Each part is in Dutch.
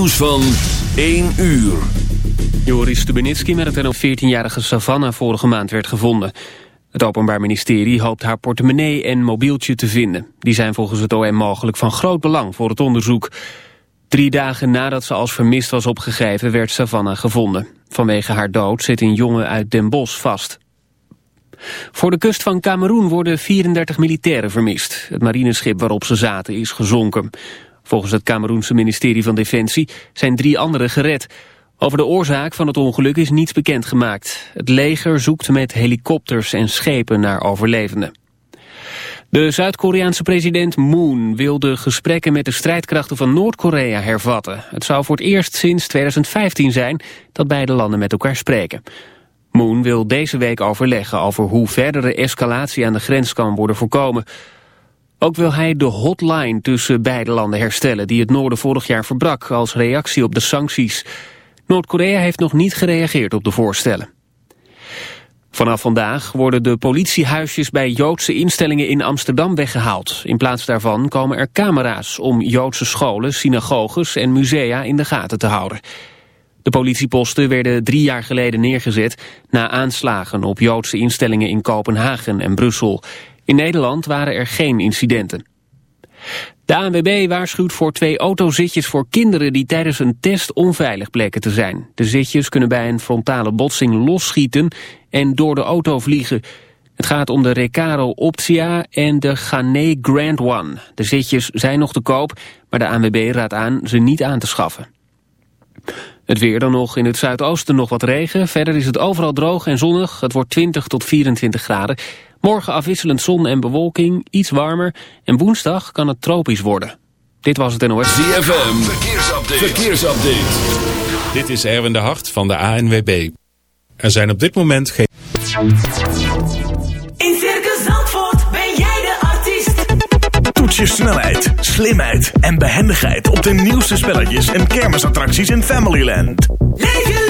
nieuws van 1 uur. Joris Stubenitski met het een 14-jarige Savannah vorige maand werd gevonden. Het Openbaar Ministerie hoopt haar portemonnee en mobieltje te vinden. Die zijn volgens het OM mogelijk van groot belang voor het onderzoek. Drie dagen nadat ze als vermist was opgegeven werd Savannah gevonden. Vanwege haar dood zit een jongen uit Den Bosch vast. Voor de kust van Cameroen worden 34 militairen vermist. Het marineschip waarop ze zaten is gezonken. Volgens het Cameroense ministerie van Defensie zijn drie anderen gered. Over de oorzaak van het ongeluk is niets bekendgemaakt. Het leger zoekt met helikopters en schepen naar overlevenden. De Zuid-Koreaanse president Moon wil de gesprekken met de strijdkrachten van Noord-Korea hervatten. Het zou voor het eerst sinds 2015 zijn dat beide landen met elkaar spreken. Moon wil deze week overleggen over hoe verdere escalatie aan de grens kan worden voorkomen. Ook wil hij de hotline tussen beide landen herstellen die het noorden vorig jaar verbrak als reactie op de sancties. Noord-Korea heeft nog niet gereageerd op de voorstellen. Vanaf vandaag worden de politiehuisjes bij Joodse instellingen in Amsterdam weggehaald. In plaats daarvan komen er camera's om Joodse scholen, synagoges en musea in de gaten te houden. De politieposten werden drie jaar geleden neergezet na aanslagen op Joodse instellingen in Kopenhagen en Brussel. In Nederland waren er geen incidenten. De ANWB waarschuwt voor twee autozitjes voor kinderen die tijdens een test onveilig bleken te zijn. De zitjes kunnen bij een frontale botsing losschieten en door de auto vliegen. Het gaat om de Recaro Optia en de Ghané Grand One. De zitjes zijn nog te koop, maar de ANWB raadt aan ze niet aan te schaffen. Het weer dan nog in het zuidoosten nog wat regen. Verder is het overal droog en zonnig. Het wordt 20 tot 24 graden. Morgen afwisselend zon en bewolking, iets warmer. En woensdag kan het tropisch worden. Dit was het NOS. ZFM, verkeersupdate. verkeersupdate. Dit is Erwin de Hart van de ANWB. Er zijn op dit moment geen... In Circus Zandvoort ben jij de artiest. Toets je snelheid, slimheid en behendigheid op de nieuwste spelletjes en kermisattracties in Familyland. Leef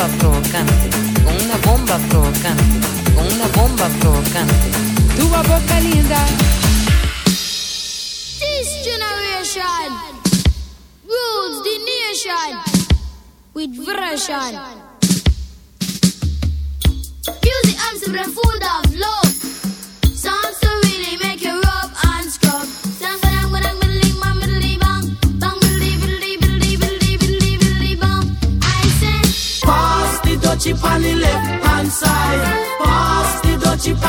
bomba provocante, con una bomba provocante, con una bomba provocante. tua boca linda. This generation rules the nation with version. Music I'm full of love.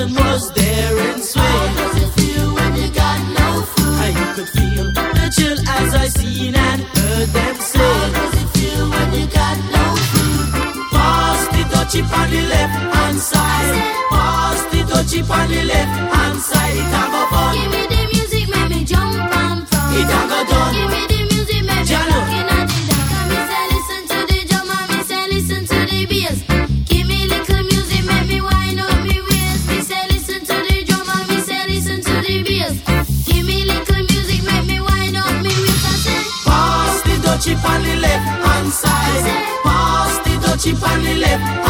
And was there in swing. How does it feel when you got no food? And you could feel the chill as I seen and heard them say. How does it feel when you got no food? Pass the dutchie on the left hand side. Pass the dutchie on the left hand side. It a go fun. Give me the music, make me jump and from. It a go done. Give me dutchie on the left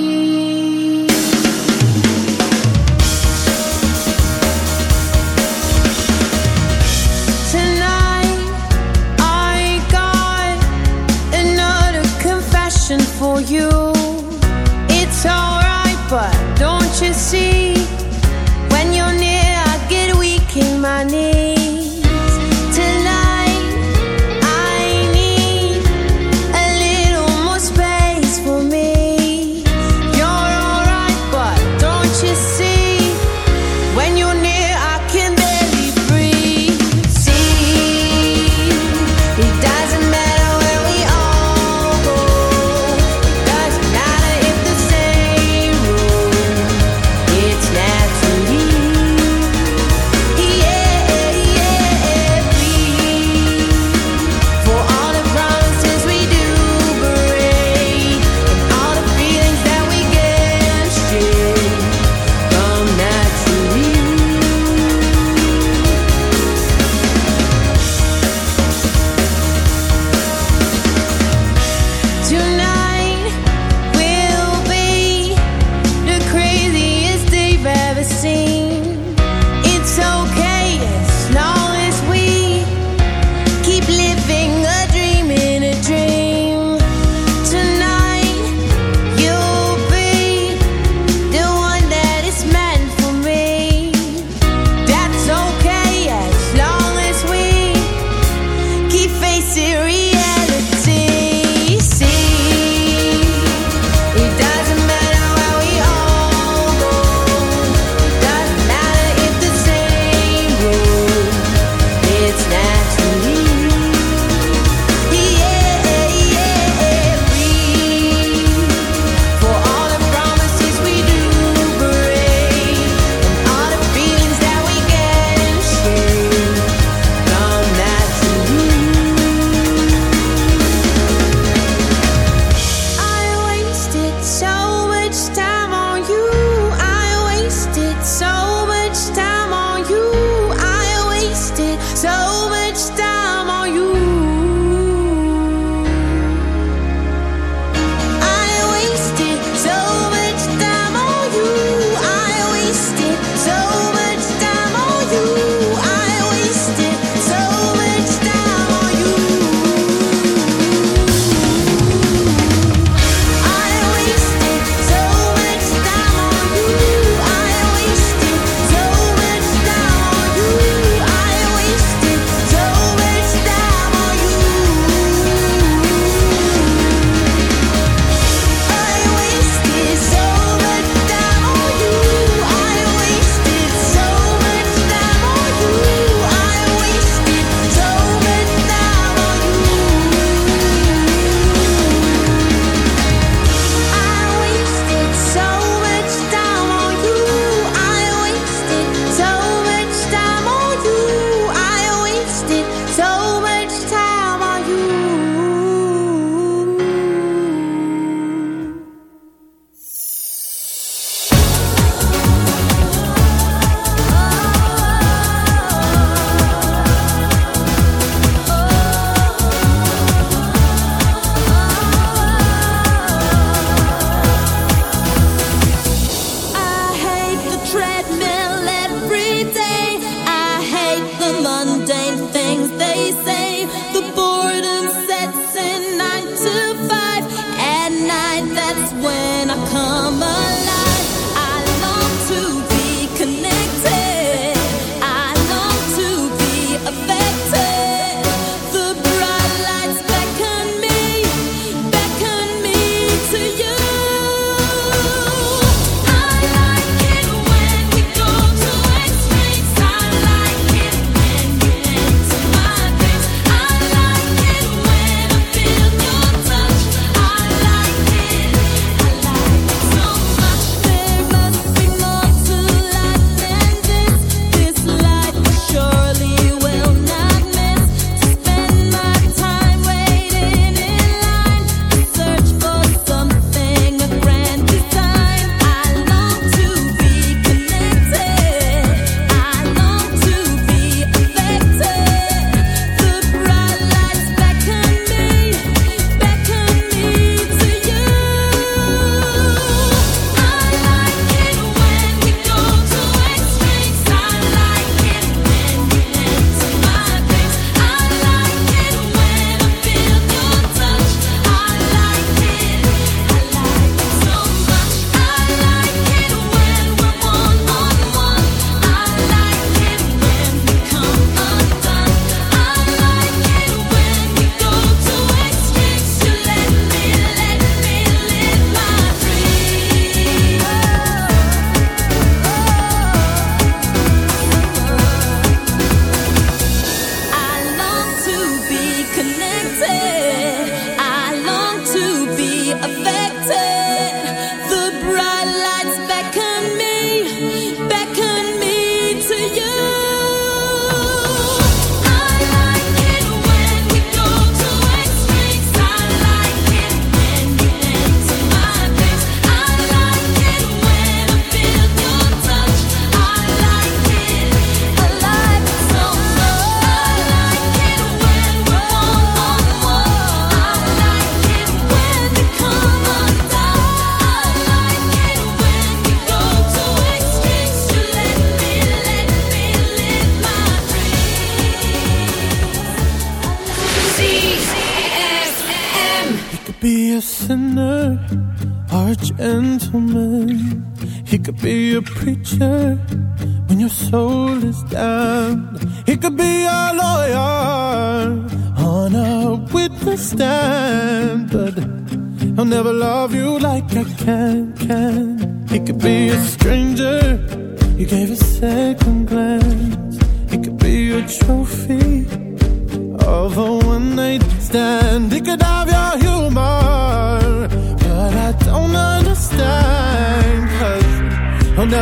you.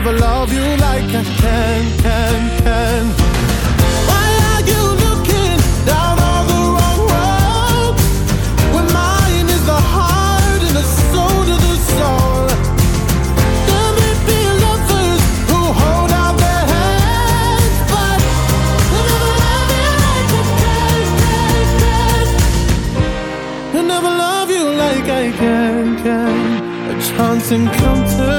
never love you like I can, can, can. Why are you looking down on the wrong road? When mine is the heart and the soul to the soul. There may be lovers who hold out their hands, but they never love you like I can, can, can. They never love you like I can, can. A chance encounter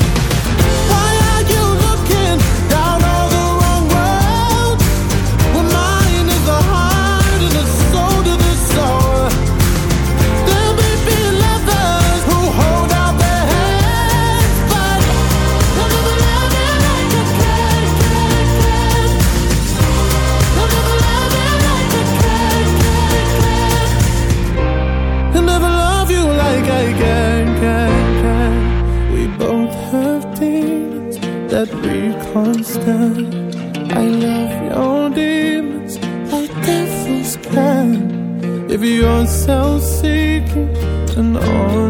yourself seeking and all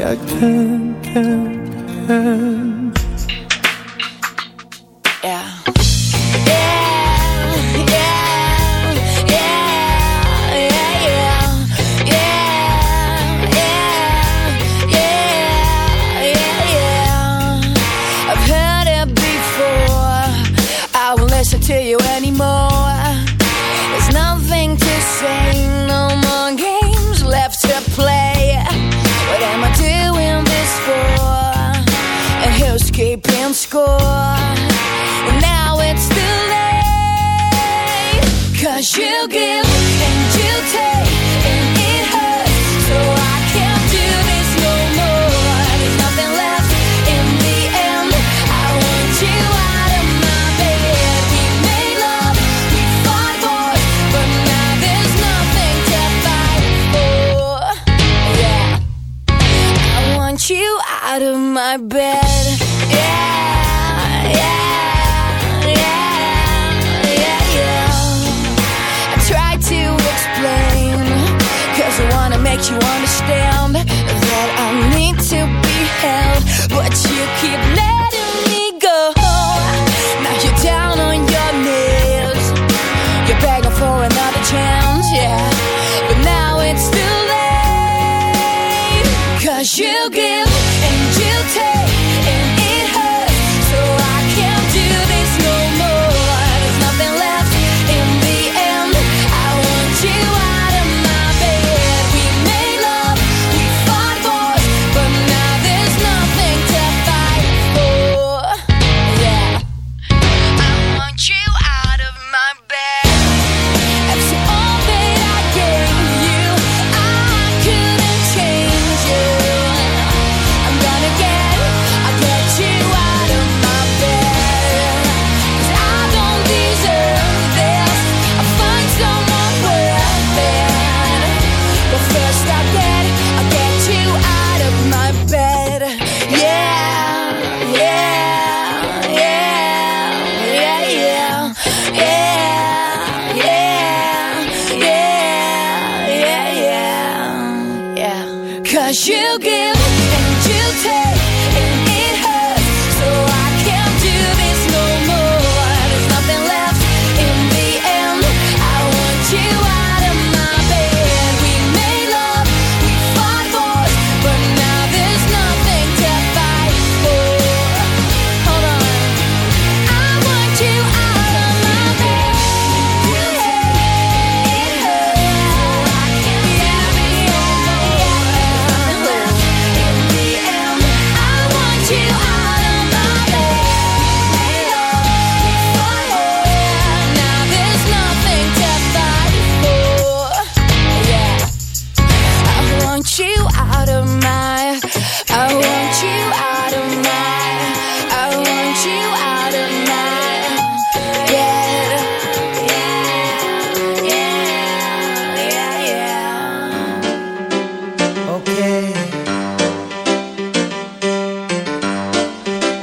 I can't can.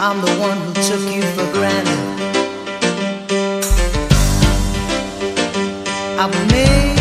I'm the one who took you for granted. I've made.